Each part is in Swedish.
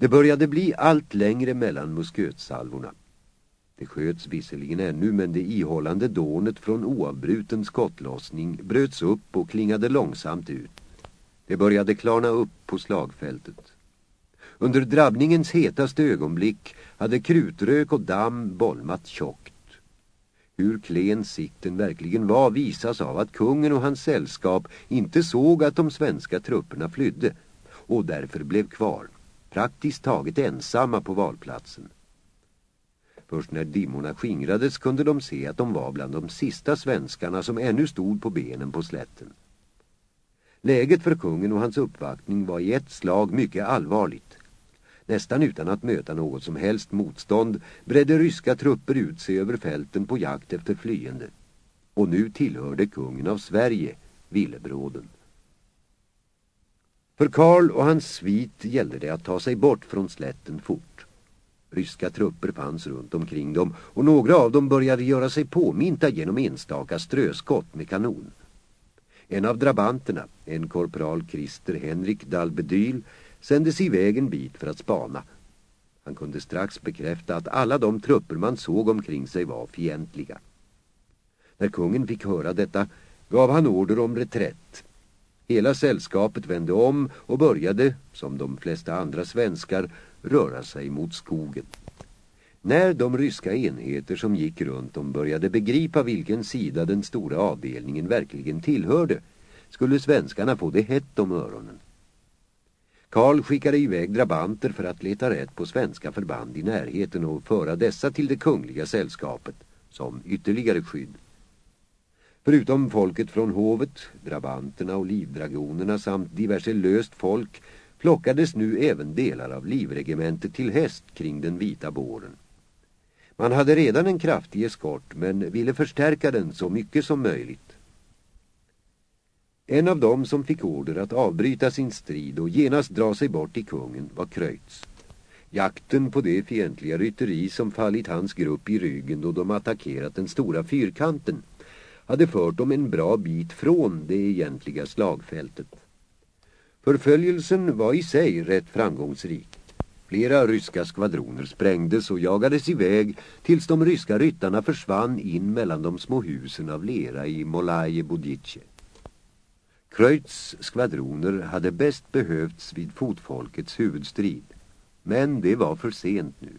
Det började bli allt längre mellan muskötsalvorna. Det sköts visserligen ännu men det ihållande dånet från oavbruten skottlossning bröts upp och klingade långsamt ut. Det började klarna upp på slagfältet. Under drabbningens hetaste ögonblick hade krutrök och damm bolmat tjockt. Hur klen sikten verkligen var visas av att kungen och hans sällskap inte såg att de svenska trupperna flydde och därför blev kvar, praktiskt taget ensamma på valplatsen. Först när dimmorna skingrades kunde de se att de var bland de sista svenskarna som ännu stod på benen på slätten. Läget för kungen och hans uppvaktning var i ett slag mycket allvarligt. Nästan utan att möta något som helst motstånd bredde ryska trupper ut sig över fälten på jakt efter flyende. Och nu tillhörde kungen av Sverige, villebråden. För Karl och hans svit gällde det att ta sig bort från slätten fort. Ryska trupper fanns runt omkring dem och några av dem började göra sig påminta genom enstaka ströskott med kanon. En av drabanterna, en korporal Christer Henrik Dalbedyl, sändes iväg en bit för att spana. Han kunde strax bekräfta att alla de trupper man såg omkring sig var fientliga. När kungen fick höra detta gav han order om reträtt. Hela sällskapet vände om och började, som de flesta andra svenskar, röra sig mot skogen. När de ryska enheter som gick runt om började begripa vilken sida den stora avdelningen verkligen tillhörde skulle svenskarna få det hett om öronen. Karl skickade iväg drabanter för att leta rätt på svenska förband i närheten och föra dessa till det kungliga sällskapet som ytterligare skydd. Förutom folket från hovet, drabanterna och livdragonerna samt diverse löst folk plockades nu även delar av livregementet till häst kring den vita båren. Man hade redan en kraftig eskort men ville förstärka den så mycket som möjligt. En av dem som fick order att avbryta sin strid och genast dra sig bort till kungen var Kreutz. Jakten på det fientliga rytteri som fallit hans grupp i ryggen då de attackerat den stora fyrkanten hade fört dem en bra bit från det egentliga slagfältet. Förföljelsen var i sig rätt framgångsrik. Flera ryska skvadroner sprängdes och jagades iväg tills de ryska ryttarna försvann in mellan de små husen av lera i Molaje Bodice. Kreutz skvadroner hade bäst behövts vid fotfolkets huvudstrid. Men det var för sent nu.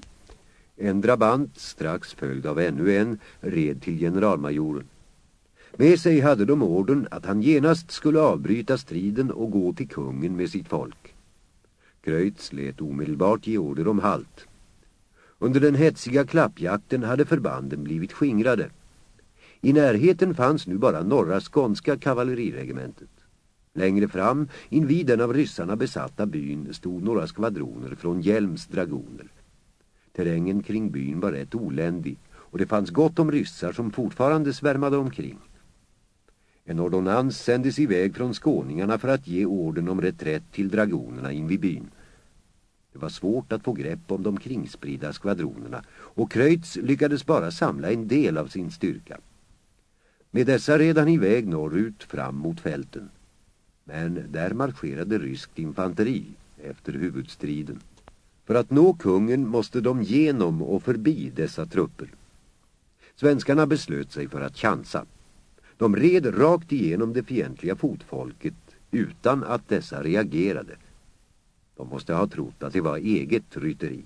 En drabant, strax följd av ännu en, red till generalmajoren. Med sig hade de orden att han genast skulle avbryta striden och gå till kungen med sitt folk. Kreutz lät omedelbart ge order om halt. Under den hetsiga klappjakten hade förbanden blivit skingrade. I närheten fanns nu bara norra skånska kavalleriregementet. Längre fram, invid den av ryssarna besatta byn, stod några skvadroner från Hjelms dragoner. Terrängen kring byn var rätt oländig och det fanns gott om ryssar som fortfarande svärmade omkring. En ordonnans sändes iväg från skåningarna för att ge orden om reträtt till dragonerna in vid byn. Det var svårt att få grepp om de kringspridda skvadronerna och Kreutz lyckades bara samla en del av sin styrka. Med dessa red han iväg norrut fram mot fälten. Men där marscherade ryskt infanteri efter huvudstriden. För att nå kungen måste de genom och förbi dessa trupper. Svenskarna beslöt sig för att chansa. De red rakt igenom det fientliga fotfolket utan att dessa reagerade. De måste ha trott att det var eget rytteri.